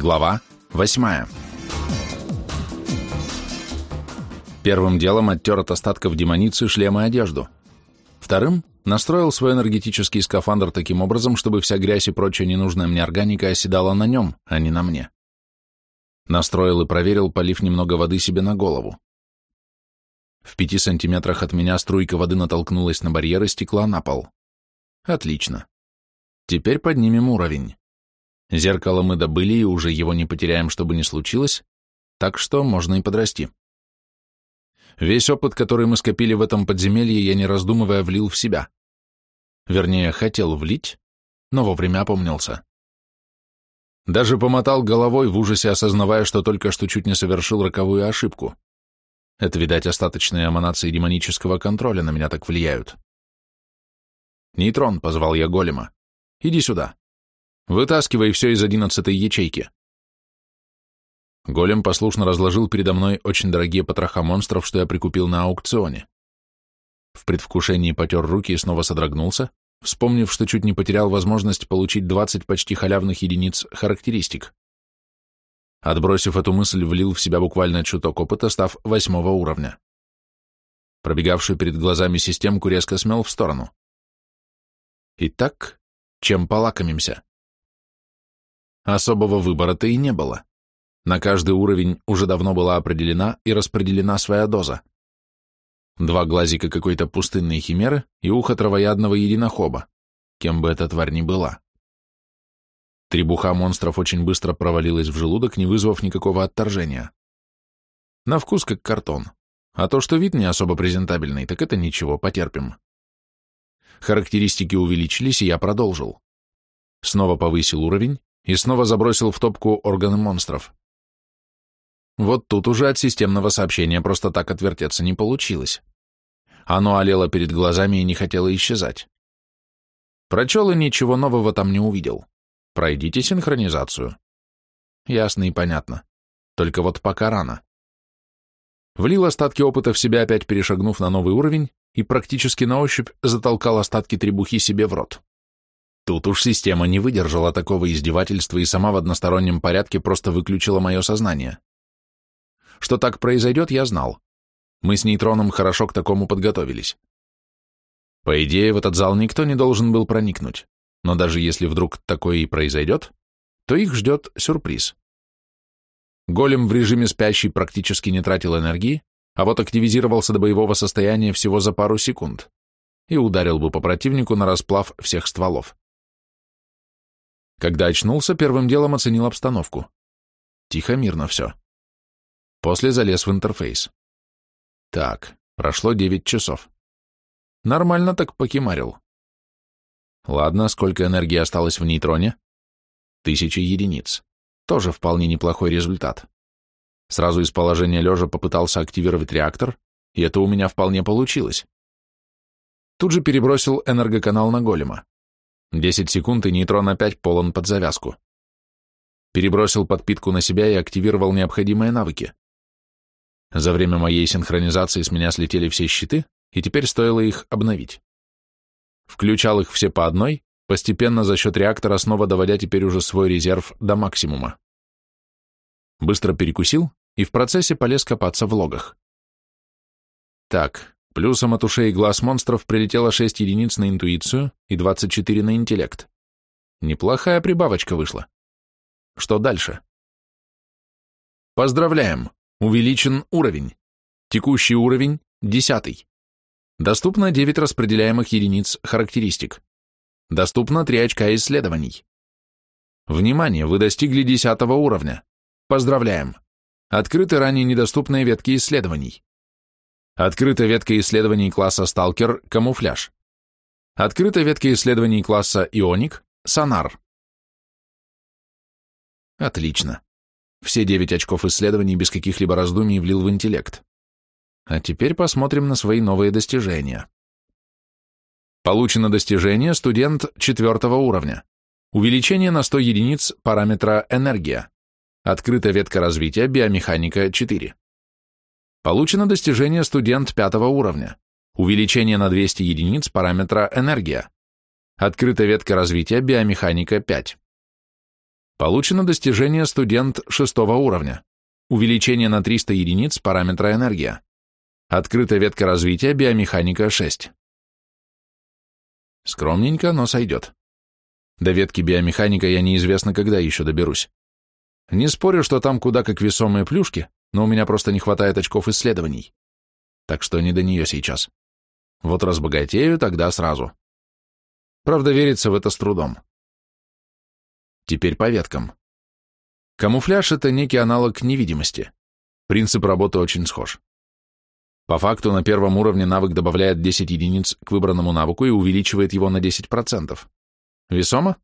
Глава 8. Первым делом оттер от остатков демоницы и одежду. Вторым настроил свой энергетический скафандр таким образом, чтобы вся грязь и прочая ненужная мне органика оседала на нем, а не на мне. Настроил и проверил, полив немного воды себе на голову. В пяти сантиметрах от меня струйка воды натолкнулась на барьер и стекла на пол. Отлично. Теперь поднимем уровень. Зеркало мы добыли и уже его не потеряем, чтобы не случилось, так что можно и подрасти. Весь опыт, который мы скопили в этом подземелье, я не раздумывая влил в себя. Вернее, хотел влить, но вовремя опомнился. Даже помотал головой в ужасе, осознавая, что только что чуть не совершил роковую ошибку. Это, видать, остаточные эманации демонического контроля на меня так влияют. «Нейтрон», — позвал я голема, — «иди сюда. Вытаскивай все из одиннадцатой ячейки». Голем послушно разложил передо мной очень дорогие потроха монстров, что я прикупил на аукционе. В предвкушении потер руки и снова содрогнулся, вспомнив, что чуть не потерял возможность получить 20 почти халявных единиц характеристик. Отбросив эту мысль, влил в себя буквально чуток опыта, став восьмого уровня. Пробегавшую перед глазами системку резко смел в сторону. Итак, чем полакомимся? Особого выбора-то и не было. На каждый уровень уже давно была определена и распределена своя доза. Два глазика какой-то пустынной химеры и ухо травоядного единохоба, кем бы эта тварь ни была. Требуха монстров очень быстро провалилась в желудок, не вызвав никакого отторжения. На вкус как картон. А то, что вид не особо презентабельный, так это ничего, потерпим. Характеристики увеличились, и я продолжил. Снова повысил уровень и снова забросил в топку органы монстров. Вот тут уже от системного сообщения просто так отвертеться не получилось. Оно олело перед глазами и не хотело исчезать. Прочел и ничего нового там не увидел. Пройдите синхронизацию. Ясно и понятно. Только вот пока рано. Влил остатки опыта в себя, опять перешагнув на новый уровень, и практически на ощупь затолкал остатки требухи себе в рот. Тут уж система не выдержала такого издевательства и сама в одностороннем порядке просто выключила мое сознание. Что так произойдет, я знал. Мы с нейтроном хорошо к такому подготовились. По идее, в этот зал никто не должен был проникнуть но даже если вдруг такое и произойдет, то их ждет сюрприз. Голем в режиме спящий практически не тратил энергии, а вот активизировался до боевого состояния всего за пару секунд и ударил бы по противнику на расплав всех стволов. Когда очнулся, первым делом оценил обстановку. Тихо, мирно все. После залез в интерфейс. Так, прошло 9 часов. Нормально так покемарил. Ладно, сколько энергии осталось в нейтроне? Тысяча единиц. Тоже вполне неплохой результат. Сразу из положения лежа попытался активировать реактор, и это у меня вполне получилось. Тут же перебросил энергоканал на голема. Десять секунд, и нейтрон опять полон под завязку. Перебросил подпитку на себя и активировал необходимые навыки. За время моей синхронизации с меня слетели все щиты, и теперь стоило их обновить включал их все по одной, постепенно за счет реактора снова доводя теперь уже свой резерв до максимума. Быстро перекусил и в процессе полез копаться в логах. Так, плюсом от ушей глаз монстров прилетело 6 единиц на интуицию и 24 на интеллект. Неплохая прибавочка вышла. Что дальше? Поздравляем! Увеличен уровень. Текущий уровень – 10. Доступно 9 распределяемых единиц характеристик. Доступно 3 очка исследований. Внимание, вы достигли 10 уровня. Поздравляем. Открыты ранее недоступные ветки исследований. Открыта ветка исследований класса «Сталкер» «Камуфляж». Открыта ветка исследований класса «Ионик» «Сонар». Отлично. Все 9 очков исследований без каких-либо раздумий влил в интеллект. А теперь посмотрим на свои новые достижения. Получено достижение студент четвертого уровня. Увеличение на 100 единиц параметра энергия. Открыта ветка развития биомеханика 4. Получено достижение студент пятого уровня. Увеличение на 200 единиц параметра энергия. Открыта ветка развития биомеханика 5. Получено достижение студент шестого уровня. Увеличение на 300 единиц параметра энергия. Открытая ветка развития биомеханика 6. Скромненько, но сойдет. До ветки биомеханика я неизвестно, когда еще доберусь. Не спорю, что там куда как весомые плюшки, но у меня просто не хватает очков исследований. Так что не до нее сейчас. Вот разбогатею, тогда сразу. Правда, верится в это с трудом. Теперь по веткам. Камуфляж — это некий аналог невидимости. Принцип работы очень схож. По факту на первом уровне навык добавляет 10 единиц к выбранному навыку и увеличивает его на 10%. Весомо?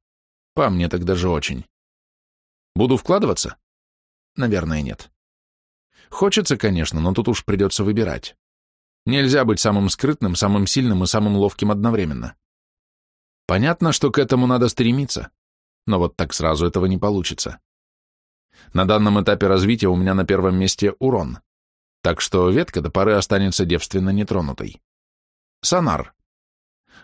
По мне так даже очень. Буду вкладываться? Наверное, нет. Хочется, конечно, но тут уж придется выбирать. Нельзя быть самым скрытным, самым сильным и самым ловким одновременно. Понятно, что к этому надо стремиться, но вот так сразу этого не получится. На данном этапе развития у меня на первом месте урон, так что ветка до поры останется девственно нетронутой. Сонар.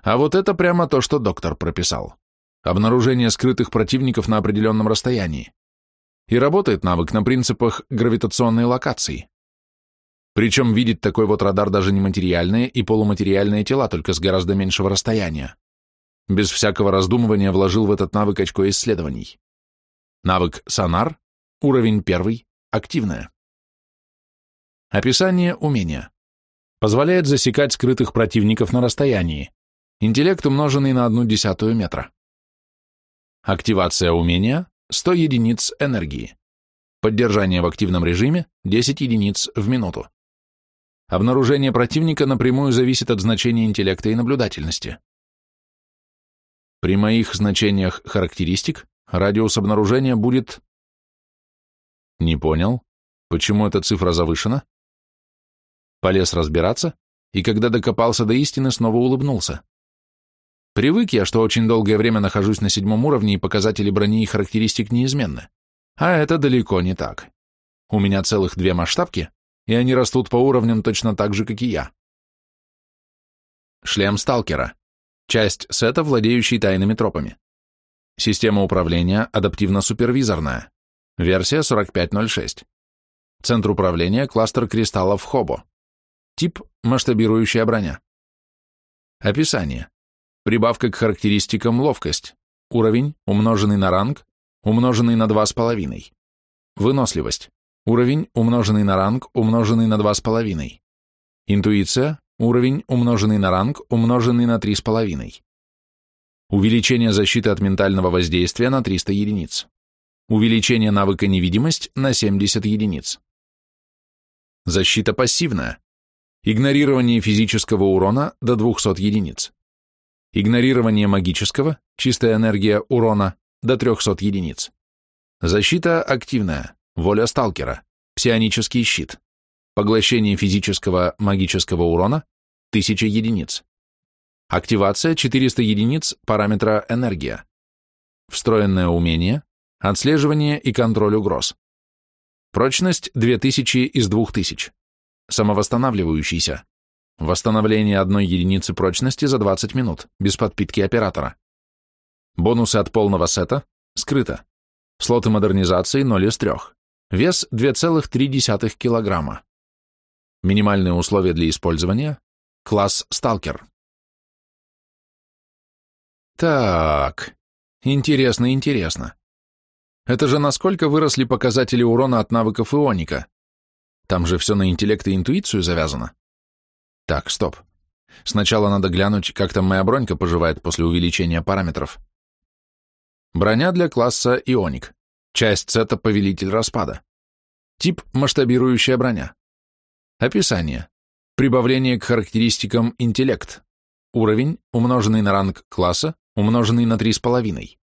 А вот это прямо то, что доктор прописал. Обнаружение скрытых противников на определенном расстоянии. И работает навык на принципах гравитационной локации. Причем видит такой вот радар даже нематериальные и полуматериальные тела, только с гораздо меньшего расстояния. Без всякого раздумывания вложил в этот навык очко исследований. Навык «Сонар», уровень первый, активное. Описание умения. Позволяет засекать скрытых противников на расстоянии. Интеллект умноженный на одну десятую метра. Активация умения – 100 единиц энергии. Поддержание в активном режиме – 10 единиц в минуту. Обнаружение противника напрямую зависит от значения интеллекта и наблюдательности. При моих значениях характеристик радиус обнаружения будет... Не понял. Почему эта цифра завышена? Полез разбираться, и когда докопался до истины, снова улыбнулся. Привык я, что очень долгое время нахожусь на седьмом уровне, и показатели брони и характеристик неизменны. А это далеко не так. У меня целых две масштабки, и они растут по уровням точно так же, как и я. Шлем сталкера. Часть сета, владеющий тайными тропами. Система управления адаптивно-супервизорная. Версия 45.06. Центр управления кластер кристаллов Хобо. Тип – масштабирующая броня. Описание. Прибавка к характеристикам ловкость. Уровень, умноженный на ранг, умноженный на 2,5. Выносливость. Уровень, умноженный на ранг, умноженный на 2,5. Интуиция, уровень, умноженный на ранг, умноженный на 3,5. Увеличение защиты от ментального воздействия на 300 единиц. Увеличение навыка невидимость на 70 единиц. Защита пассивная. Игнорирование физического урона до 200 единиц. Игнорирование магического, чистая энергия урона, до 300 единиц. Защита активная. Воля сталкера. Псионический щит. Поглощение физического магического урона 1000 единиц. Активация 400 единиц параметра энергия. Встроенное умение, отслеживание и контроль угроз. Прочность 2000 из 2000. Самовосстанавливающийся. Восстановление одной единицы прочности за 20 минут, без подпитки оператора. Бонусы от полного сета скрыто. Слоты модернизации 0 из 3. Вес 2,3 кг. Минимальные условия для использования. Класс «Сталкер». Так, интересно, интересно. Это же насколько выросли показатели урона от навыков ионика? Там же все на интеллект и интуицию завязано. Так, стоп. Сначала надо глянуть, как там моя бронька поживает после увеличения параметров. Броня для класса ионик. Часть сета Повелитель Распада. Тип Масштабирующая броня. Описание. Прибавление к характеристикам интеллект. Уровень, умноженный на ранг класса, умноженный на 3,5.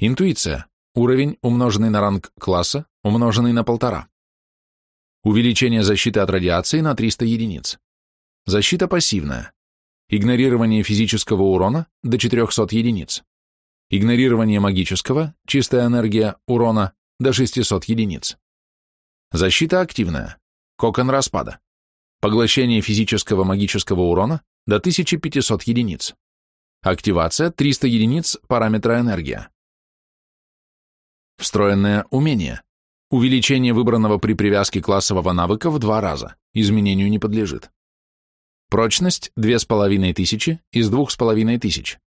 Интуиция. Уровень, умноженный на ранг класса, умноженный на 1,5. Увеличение защиты от радиации на 300 единиц. Защита пассивная. Игнорирование физического урона до 400 единиц. Игнорирование магического, чистая энергия, урона до 600 единиц. Защита активная. Кокон распада. Поглощение физического магического урона до 1500 единиц. Активация 300 единиц параметра энергия. Встроенное умение. Увеличение выбранного при привязке классового навыка в два раза. Изменению не подлежит. Прочность 2500 из 2500.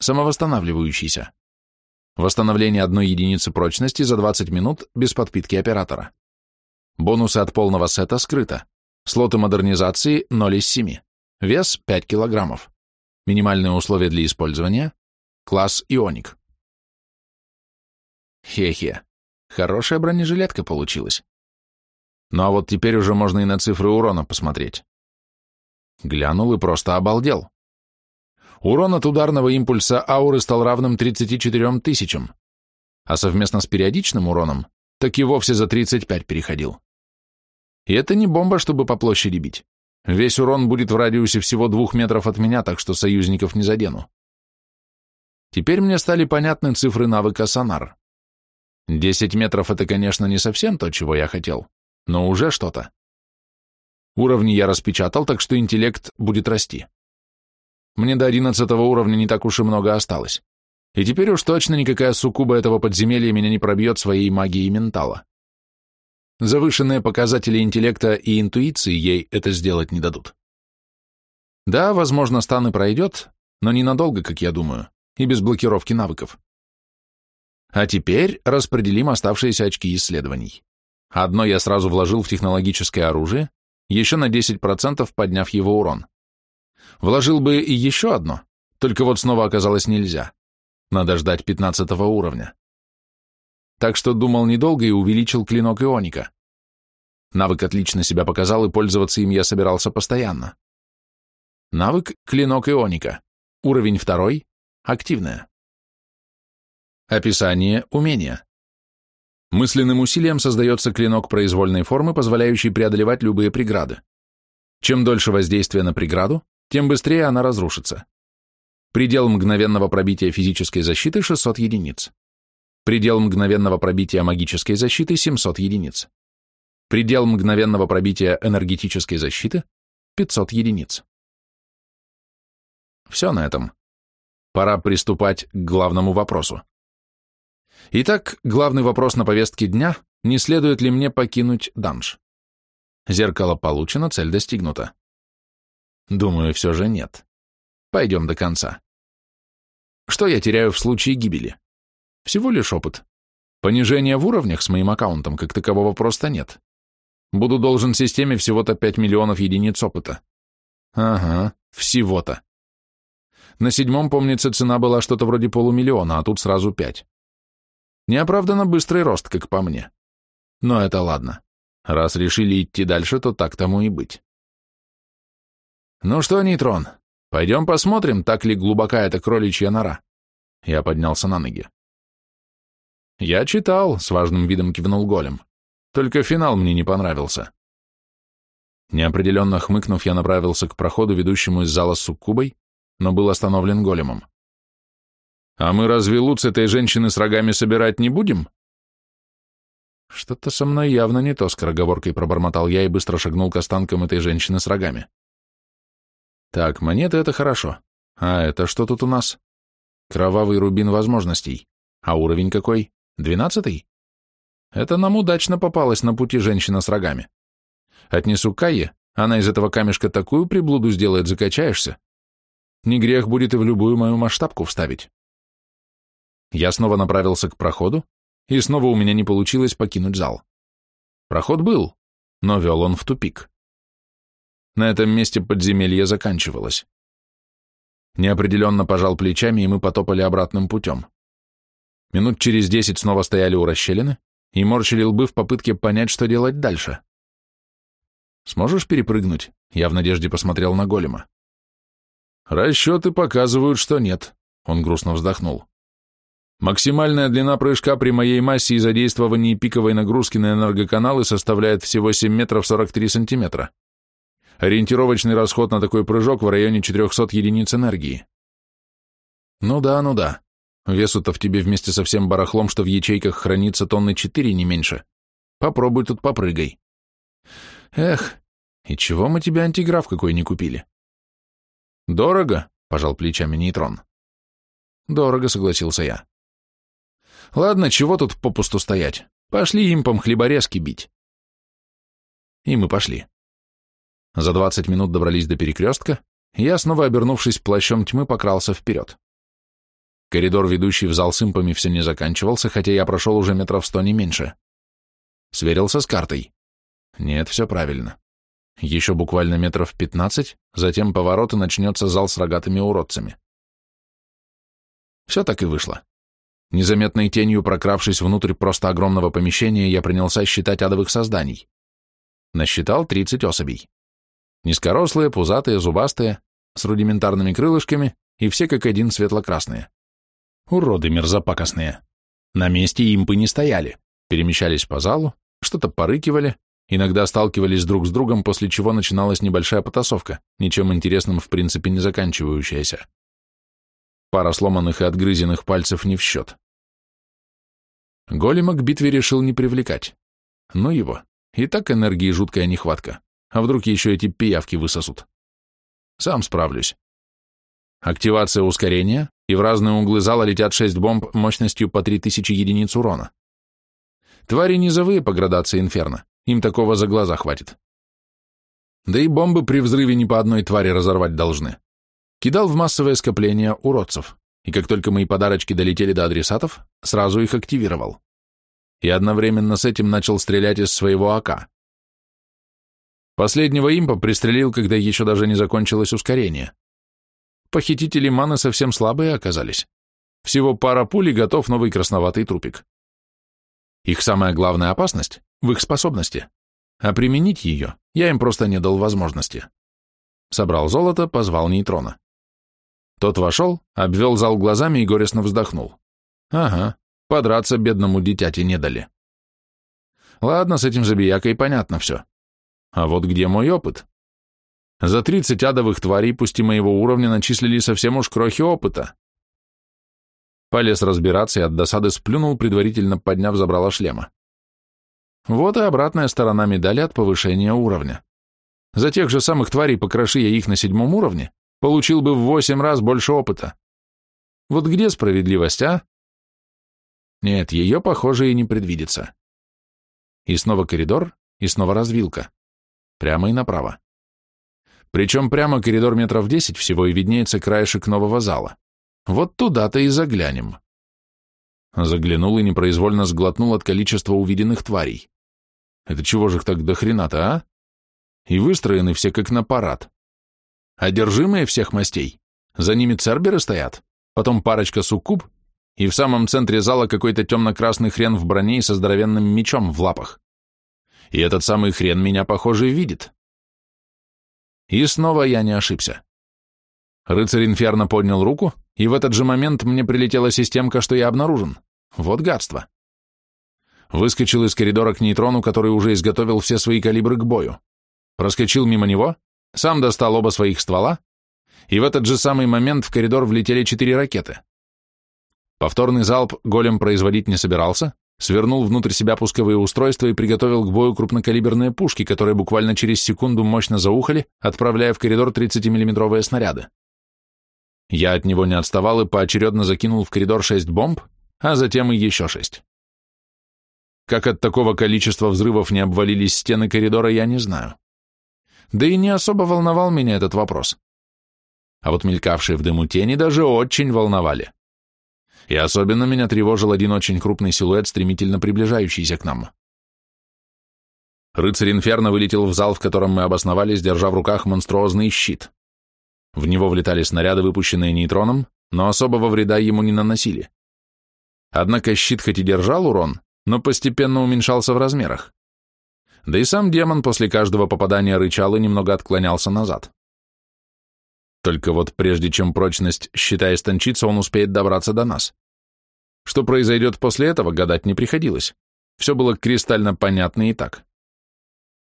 Самовосстанавливающийся. Восстановление одной единицы прочности за 20 минут без подпитки оператора. Бонусы от полного сета скрыто. Слоты модернизации 0 из 7. Вес 5 килограммов. Минимальные условия для использования. Класс Ионик. Хе-хе. Хорошая бронежилетка получилась. Ну а вот теперь уже можно и на цифры урона посмотреть. Глянул и просто обалдел. Урон от ударного импульса ауры стал равным 34 тысячам, а совместно с периодичным уроном так и вовсе за 35 переходил. И это не бомба, чтобы по площади бить. Весь урон будет в радиусе всего двух метров от меня, так что союзников не задену. Теперь мне стали понятны цифры навыка сонар. Десять метров — это, конечно, не совсем то, чего я хотел, но уже что-то. Уровни я распечатал, так что интеллект будет расти. Мне до одиннадцатого уровня не так уж и много осталось. И теперь уж точно никакая суккуба этого подземелья меня не пробьет своей магией ментала. Завышенные показатели интеллекта и интуиции ей это сделать не дадут. Да, возможно, стан и пройдет, но ненадолго, как я думаю, и без блокировки навыков. А теперь распределим оставшиеся очки исследований. Одно я сразу вложил в технологическое оружие, еще на 10% подняв его урон. Вложил бы и еще одно, только вот снова оказалось нельзя. Надо ждать 15 уровня так что думал недолго и увеличил клинок ионика. Навык отлично себя показал, и пользоваться им я собирался постоянно. Навык клинок ионика. Уровень второй. Активная. Описание умения. Мысленным усилием создается клинок произвольной формы, позволяющий преодолевать любые преграды. Чем дольше воздействие на преграду, тем быстрее она разрушится. Предел мгновенного пробития физической защиты 600 единиц. Предел мгновенного пробития магической защиты 700 единиц. Предел мгновенного пробития энергетической защиты 500 единиц. Все на этом. Пора приступать к главному вопросу. Итак, главный вопрос на повестке дня – не следует ли мне покинуть данж? Зеркало получено, цель достигнута. Думаю, все же нет. Пойдем до конца. Что я теряю в случае гибели? Всего лишь опыт. Понижения в уровнях с моим аккаунтом как такового просто нет. Буду должен системе всего-то 5 миллионов единиц опыта. Ага, всего-то. На седьмом, помнится, цена была что-то вроде полумиллиона, а тут сразу 5. Неоправданно быстрый рост, как по мне. Но это ладно. Раз решили идти дальше, то так тому и быть. Ну что, Нейтрон, пойдем посмотрим, так ли глубока эта кроличья нора. Я поднялся на ноги. «Я читал», — с важным видом кивнул голем. «Только финал мне не понравился». Неопределенно хмыкнув, я направился к проходу, ведущему из зала с суккубой, но был остановлен големом. «А мы разве луц этой женщины с рогами собирать не будем?» «Что-то со мной явно не то», — скороговоркой пробормотал я и быстро шагнул к останкам этой женщины с рогами. «Так, монеты — это хорошо. А это что тут у нас?» «Кровавый рубин возможностей. А уровень какой?» Двенадцатый? Это нам удачно попалась на пути женщина с рогами. Отнесу Кайе, она из этого камешка такую приблуду сделает, закачаешься. Не грех будет и в любую мою масштабку вставить. Я снова направился к проходу, и снова у меня не получилось покинуть зал. Проход был, но вел он в тупик. На этом месте подземелье заканчивалось. Неопределенно пожал плечами, и мы потопали обратным путем. Минут через десять снова стояли у расщелины и морщили лбы в попытке понять, что делать дальше. «Сможешь перепрыгнуть?» Я в надежде посмотрел на голема. «Расчеты показывают, что нет», — он грустно вздохнул. «Максимальная длина прыжка при моей массе и задействовании пиковой нагрузки на энергоканалы составляет всего 7 метров 43 сантиметра. Ориентировочный расход на такой прыжок в районе 400 единиц энергии». «Ну да, ну да. Весу-то в тебе вместе со всем барахлом, что в ячейках хранится тонны четыре, не меньше. Попробуй тут попрыгай. Эх, и чего мы тебе антиграф какой не купили? Дорого, пожал плечами нейтрон. Дорого, согласился я. Ладно, чего тут попусту стоять? Пошли импом хлеборезки бить. И мы пошли. За двадцать минут добрались до перекрестка, я, снова обернувшись плащом тьмы, покрался вперед. Коридор, ведущий в зал с импами, все не заканчивался, хотя я прошел уже метров сто не меньше. Сверился с картой. Нет, все правильно. Еще буквально метров пятнадцать, затем поворот и начнется зал с рогатыми уродцами. Все так и вышло. Незаметной тенью прокравшись внутрь просто огромного помещения, я принялся считать адовых созданий. Насчитал тридцать особей. Низкорослые, пузатые, зубастые, с рудиментарными крылышками и все как один светло-красные. Уроды мерзопакостные. На месте импы не стояли, перемещались по залу, что-то порыкивали, иногда сталкивались друг с другом, после чего начиналась небольшая потасовка, ничем интересным в принципе не заканчивающаяся. Пара сломанных и отгрызенных пальцев не в счет. Голема к битве решил не привлекать. Ну его, и так энергии жуткая нехватка, а вдруг еще эти пиявки высосут. Сам справлюсь. Активация ускорения, и в разные углы зала летят шесть бомб мощностью по 3000 единиц урона. Твари низовые по градации инферно, им такого за глаза хватит. Да и бомбы при взрыве не по одной твари разорвать должны. Кидал в массовое скопление уродцев, и как только мои подарочки долетели до адресатов, сразу их активировал. И одновременно с этим начал стрелять из своего АК. Последнего импа пристрелил, когда еще даже не закончилось ускорение. Похитители маны совсем слабые оказались. Всего пара пуль готов новый красноватый трупик. Их самая главная опасность в их способности, а применить ее я им просто не дал возможности. Собрал золото, позвал нейтрона. Тот вошел, обвел зал глазами и горестно вздохнул. Ага, подраться бедному дитяти не дали. Ладно, с этим забиякой понятно все. А вот где мой опыт? За тридцать адовых тварей, пусть и моего уровня, начислили совсем уж крохи опыта. Полез разбираться и от досады сплюнул, предварительно подняв забрало шлема. Вот и обратная сторона медали от повышения уровня. За тех же самых тварей, покроши я их на седьмом уровне, получил бы в восемь раз больше опыта. Вот где справедливость, а? Нет, ее, похоже, и не предвидится. И снова коридор, и снова развилка. Прямо и направо. Причем прямо коридор метров десять всего и виднеется краешек нового зала. Вот туда-то и заглянем. Заглянул и непроизвольно сглотнул от количества увиденных тварей. Это чего же их так до хрена-то, а? И выстроены все как на парад. Одержимые всех мастей. За ними церберы стоят, потом парочка суккуб, и в самом центре зала какой-то темно-красный хрен в броне и со здоровенным мечом в лапах. И этот самый хрен меня, похоже, видит. И снова я не ошибся. Рыцарь Инферно поднял руку, и в этот же момент мне прилетела системка, что я обнаружен. Вот гадство. Выскочил из коридора к нейтрону, который уже изготовил все свои калибры к бою. Проскочил мимо него, сам достал оба своих ствола, и в этот же самый момент в коридор влетели четыре ракеты. Повторный залп голем производить не собирался, свернул внутрь себя пусковые устройства и приготовил к бою крупнокалиберные пушки, которые буквально через секунду мощно заухали, отправляя в коридор 30-миллиметровые снаряды. Я от него не отставал и поочередно закинул в коридор шесть бомб, а затем и еще шесть. Как от такого количества взрывов не обвалились стены коридора, я не знаю. Да и не особо волновал меня этот вопрос. А вот мелькавшие в дыму тени даже очень волновали и особенно меня тревожил один очень крупный силуэт, стремительно приближающийся к нам. Рыцарь Инферно вылетел в зал, в котором мы обосновались, держа в руках монструозный щит. В него влетали снаряды, выпущенные нейтроном, но особого вреда ему не наносили. Однако щит хоть и держал урон, но постепенно уменьшался в размерах. Да и сам демон после каждого попадания рычал и немного отклонялся назад. Только вот прежде чем прочность щита истончится, он успеет добраться до нас. Что произойдет после этого, гадать не приходилось. Все было кристально понятно и так.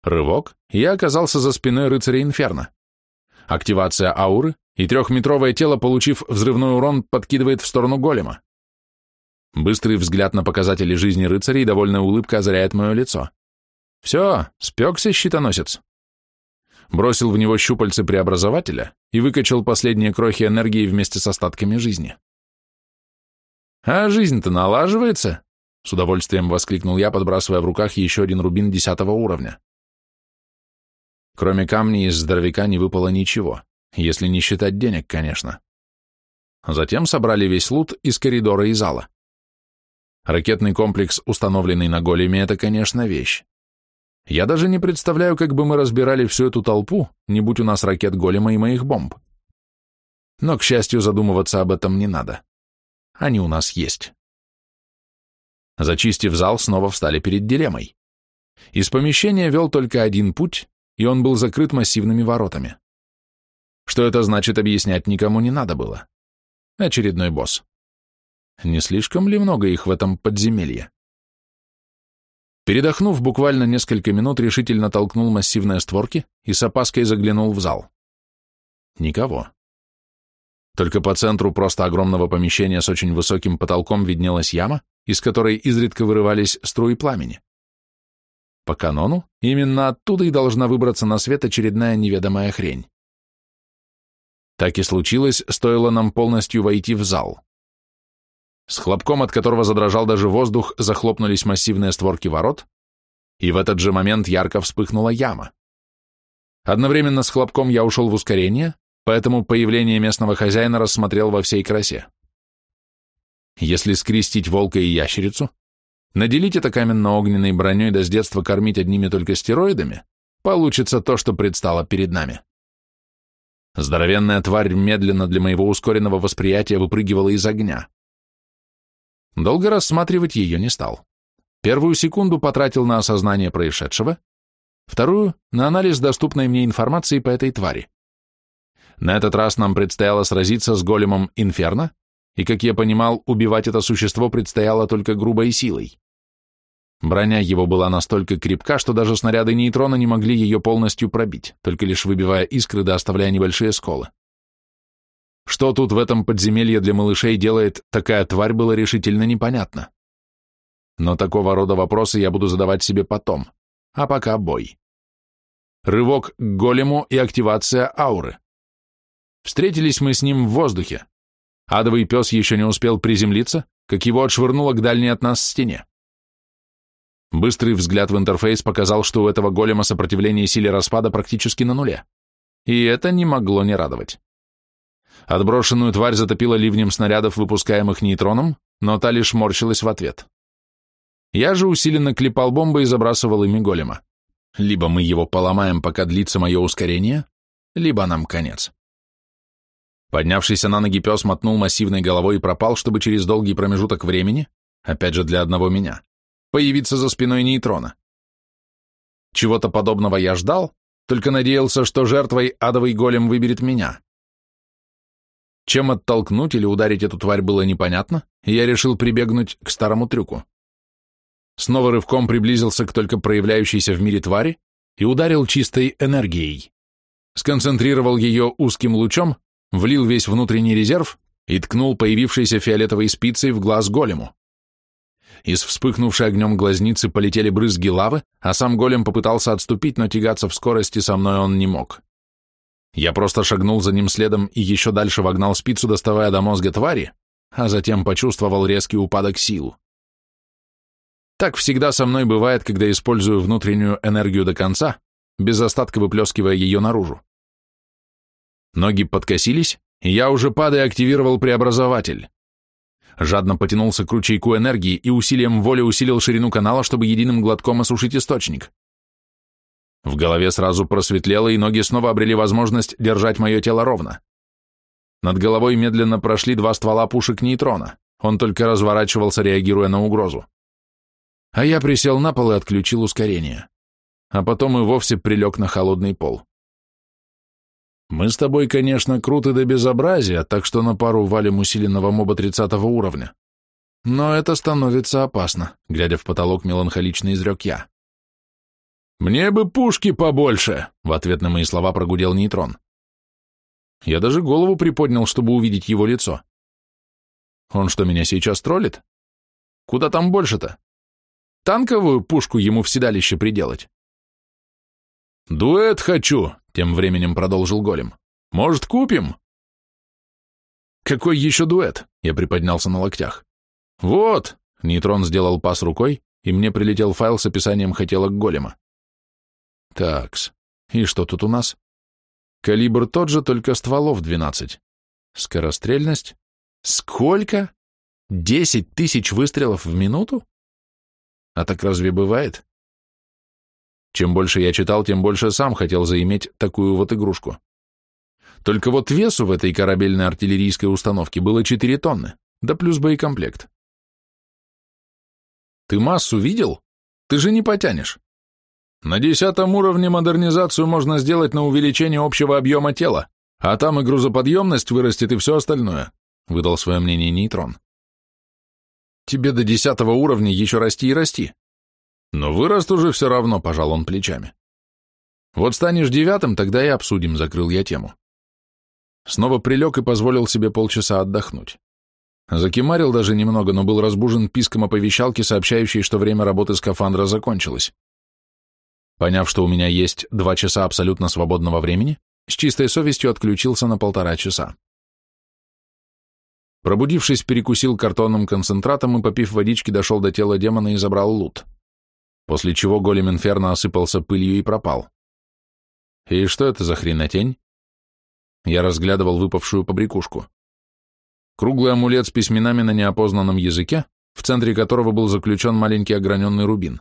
Рывок, я оказался за спиной рыцаря Инферно. Активация ауры, и трехметровое тело, получив взрывной урон, подкидывает в сторону голема. Быстрый взгляд на показатели жизни рыцаря и довольная улыбка озаряет мое лицо. Все, спекся щитоносец бросил в него щупальцы преобразователя и выкачал последние крохи энергии вместе с остатками жизни. А жизнь-то налаживается, с удовольствием воскликнул я, подбрасывая в руках еще один рубин десятого уровня. Кроме камней из здоровяка не выпало ничего, если не считать денег, конечно. Затем собрали весь лут из коридора и зала. Ракетный комплекс, установленный на големе, это, конечно, вещь. Я даже не представляю, как бы мы разбирали всю эту толпу, не будь у нас ракет голема и моих бомб. Но, к счастью, задумываться об этом не надо. Они у нас есть. Зачистив зал, снова встали перед дилеммой. Из помещения вел только один путь, и он был закрыт массивными воротами. Что это значит, объяснять никому не надо было. Очередной босс. Не слишком ли много их в этом подземелье? Передохнув буквально несколько минут, решительно толкнул массивные створки и с опаской заглянул в зал. Никого. Только по центру просто огромного помещения с очень высоким потолком виднелась яма, из которой изредка вырывались струи пламени. По канону, именно оттуда и должна выбраться на свет очередная неведомая хрень. Так и случилось, стоило нам полностью войти в зал. С хлопком, от которого задрожал даже воздух, захлопнулись массивные створки ворот, и в этот же момент ярко вспыхнула яма. Одновременно с хлопком я ушел в ускорение, поэтому появление местного хозяина рассмотрел во всей красе. Если скрестить волка и ящерицу, наделить это каменно-огненной броней да с детства кормить одними только стероидами, получится то, что предстало перед нами. Здоровенная тварь медленно для моего ускоренного восприятия выпрыгивала из огня. Долго рассматривать ее не стал. Первую секунду потратил на осознание происшедшего, вторую — на анализ доступной мне информации по этой твари. На этот раз нам предстояло сразиться с големом Инферно, и, как я понимал, убивать это существо предстояло только грубой силой. Броня его была настолько крепка, что даже снаряды нейтрона не могли ее полностью пробить, только лишь выбивая искры да оставляя небольшие сколы. Что тут в этом подземелье для малышей делает такая тварь, было решительно непонятно. Но такого рода вопросы я буду задавать себе потом, а пока бой. Рывок к голему и активация ауры. Встретились мы с ним в воздухе. Адовый пес еще не успел приземлиться, как его отшвырнуло к дальней от нас стене. Быстрый взгляд в интерфейс показал, что у этого голема сопротивление силе распада практически на нуле. И это не могло не радовать. Отброшенную тварь затопило ливнем снарядов, выпускаемых нейтроном, но та лишь морщилась в ответ. Я же усиленно клепал бомбы и забрасывал ими голема. Либо мы его поломаем, пока длится мое ускорение, либо нам конец. Поднявшийся на ноги пес мотнул массивной головой и пропал, чтобы через долгий промежуток времени, опять же для одного меня, появиться за спиной нейтрона. Чего-то подобного я ждал, только надеялся, что жертвой адовый голем выберет меня. Чем оттолкнуть или ударить эту тварь было непонятно, и я решил прибегнуть к старому трюку. Снова рывком приблизился к только проявляющейся в мире твари и ударил чистой энергией. Сконцентрировал ее узким лучом, влил весь внутренний резерв и ткнул появившейся фиолетовой спицей в глаз голему. Из вспыхнувшей огнем глазницы полетели брызги лавы, а сам голем попытался отступить, но тягаться в скорости со мной он не мог. Я просто шагнул за ним следом и еще дальше вогнал спицу, доставая до мозга твари, а затем почувствовал резкий упадок сил. Так всегда со мной бывает, когда использую внутреннюю энергию до конца, без остатка выплескивая ее наружу. Ноги подкосились, я уже падая активировал преобразователь. Жадно потянулся к ручейку энергии и усилием воли усилил ширину канала, чтобы единым глотком осушить источник. В голове сразу просветлело, и ноги снова обрели возможность держать мое тело ровно. Над головой медленно прошли два ствола пушек нейтрона. Он только разворачивался, реагируя на угрозу. А я присел на пол и отключил ускорение. А потом и вовсе прилег на холодный пол. Мы с тобой, конечно, круты до безобразия, так что на пару валим усиленного моба 30 уровня. Но это становится опасно, глядя в потолок меланхолично изрек я. «Мне бы пушки побольше!» — в ответ на мои слова прогудел нейтрон. Я даже голову приподнял, чтобы увидеть его лицо. Он что, меня сейчас троллит? Куда там больше-то? Танковую пушку ему в седалище приделать? «Дуэт хочу!» — тем временем продолжил голем. «Может, купим?» «Какой еще дуэт?» — я приподнялся на локтях. Вот, нейтрон сделал пас рукой, и мне прилетел файл с описанием хотелок голема. Такс, и что тут у нас? Калибр тот же, только стволов 12. Скорострельность? Сколько? Десять тысяч выстрелов в минуту? А так разве бывает? Чем больше я читал, тем больше сам хотел заиметь такую вот игрушку. Только вот весу в этой корабельной артиллерийской установке было 4 тонны, да плюс боекомплект. Ты массу видел? Ты же не потянешь. На десятом уровне модернизацию можно сделать на увеличение общего объема тела, а там и грузоподъемность вырастет, и все остальное, выдал свое мнение нейтрон. Тебе до десятого уровня еще расти и расти. Но вырост уже все равно, пожал он плечами. Вот станешь девятым, тогда и обсудим, закрыл я тему. Снова прилег и позволил себе полчаса отдохнуть. Закимарил даже немного, но был разбужен писком оповещалки, сообщающей, что время работы скафандра закончилось. Поняв, что у меня есть два часа абсолютно свободного времени, с чистой совестью отключился на полтора часа. Пробудившись, перекусил картонным концентратом и, попив водички, дошел до тела демона и забрал лут. После чего голем Инферно осыпался пылью и пропал. И что это за хренотень? Я разглядывал выпавшую побрякушку. Круглый амулет с письменами на неопознанном языке, в центре которого был заключен маленький ограненный рубин.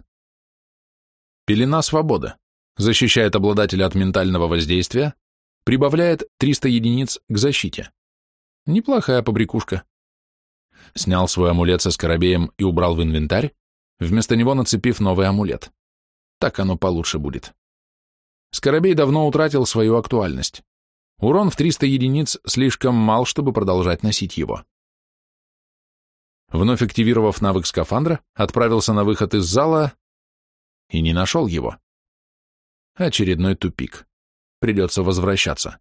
Пелена свободы. Защищает обладателя от ментального воздействия, прибавляет 300 единиц к защите. Неплохая побрякушка. Снял свой амулет со скоробеем и убрал в инвентарь, вместо него нацепив новый амулет. Так оно получше будет. Скоробей давно утратил свою актуальность. Урон в 300 единиц слишком мал, чтобы продолжать носить его. Вновь активировав навык скафандра, отправился на выход из зала и не нашел его. Очередной тупик. Придется возвращаться.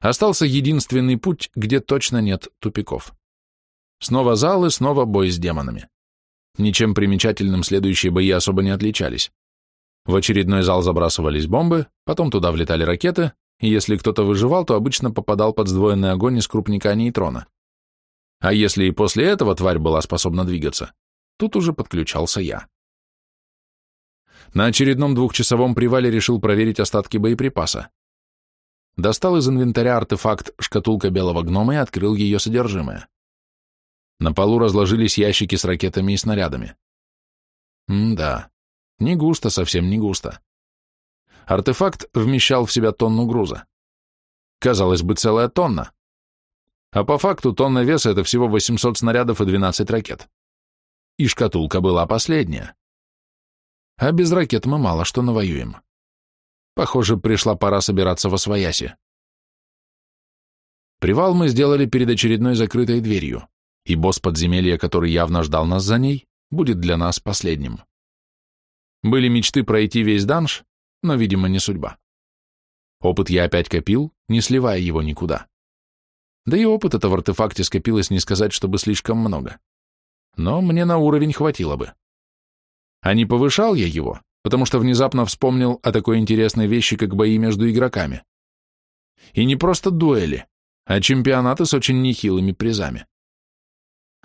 Остался единственный путь, где точно нет тупиков. Снова зал и снова бой с демонами. Ничем примечательным следующие бои особо не отличались. В очередной зал забрасывались бомбы, потом туда влетали ракеты, и если кто-то выживал, то обычно попадал под сдвоенный огонь из крупника нейтрона. А если и после этого тварь была способна двигаться, тут уже подключался я. На очередном двухчасовом привале решил проверить остатки боеприпаса. Достал из инвентаря артефакт шкатулка белого гнома и открыл ее содержимое. На полу разложились ящики с ракетами и снарядами. М-да, не густо, совсем не густо. Артефакт вмещал в себя тонну груза. Казалось бы, целая тонна. А по факту тонна веса — это всего 800 снарядов и 12 ракет. И шкатулка была последняя. А без ракет мы мало что навоюем. Похоже, пришла пора собираться во свояси. Привал мы сделали перед очередной закрытой дверью, и босс подземелья, который явно ждал нас за ней, будет для нас последним. Были мечты пройти весь данж, но, видимо, не судьба. Опыт я опять копил, не сливая его никуда. Да и опыт это в артефакте скопилось не сказать, чтобы слишком много. Но мне на уровень хватило бы. А не повышал я его, потому что внезапно вспомнил о такой интересной вещи, как бои между игроками. И не просто дуэли, а чемпионаты с очень нехилыми призами.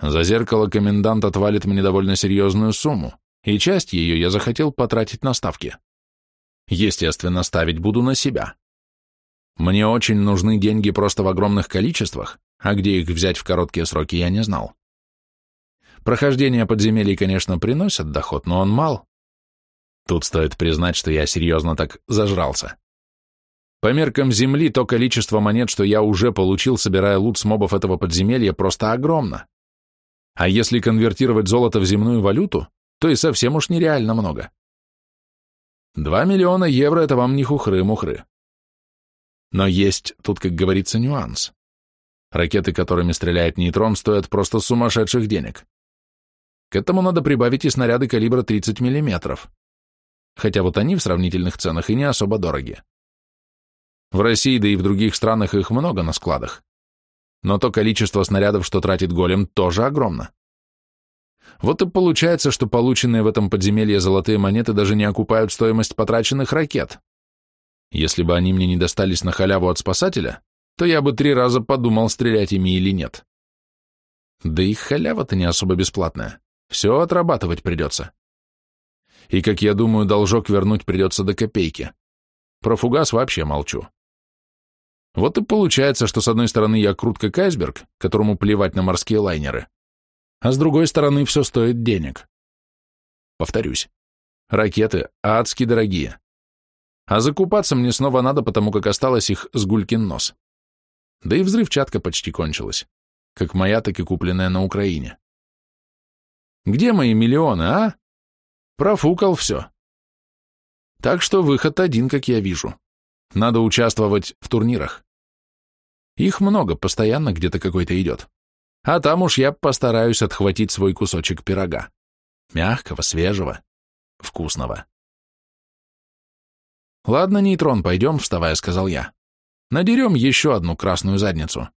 За зеркало комендант отвалит мне довольно серьезную сумму, и часть ее я захотел потратить на ставки. Естественно, ставить буду на себя. Мне очень нужны деньги просто в огромных количествах, а где их взять в короткие сроки я не знал. Прохождение подземелий, конечно, приносят доход, но он мал. Тут стоит признать, что я серьезно так зажрался. По меркам Земли то количество монет, что я уже получил, собирая лут с мобов этого подземелья, просто огромно. А если конвертировать золото в земную валюту, то и совсем уж нереально много. Два миллиона евро — это вам не хухры-мухры. Но есть тут, как говорится, нюанс. Ракеты, которыми стреляет нейтрон, стоят просто сумасшедших денег. К этому надо прибавить и снаряды калибра 30 мм. Хотя вот они в сравнительных ценах и не особо дороги. В России, да и в других странах их много на складах. Но то количество снарядов, что тратит голем, тоже огромно. Вот и получается, что полученные в этом подземелье золотые монеты даже не окупают стоимость потраченных ракет. Если бы они мне не достались на халяву от спасателя, то я бы три раза подумал, стрелять ими или нет. Да и халява-то не особо бесплатная. Все отрабатывать придется. И, как я думаю, должок вернуть придется до копейки. Про фугас вообще молчу. Вот и получается, что с одной стороны я крут как айсберг, которому плевать на морские лайнеры, а с другой стороны все стоит денег. Повторюсь, ракеты адски дорогие. А закупаться мне снова надо, потому как осталось их с гулькин нос. Да и взрывчатка почти кончилась, как моя, так и купленная на Украине. Где мои миллионы, а? Профукал все. Так что выход один, как я вижу. Надо участвовать в турнирах. Их много, постоянно где-то какой-то идет. А там уж я постараюсь отхватить свой кусочек пирога. Мягкого, свежего, вкусного. «Ладно, нейтрон, пойдем, вставая», — сказал я. «Надерем еще одну красную задницу».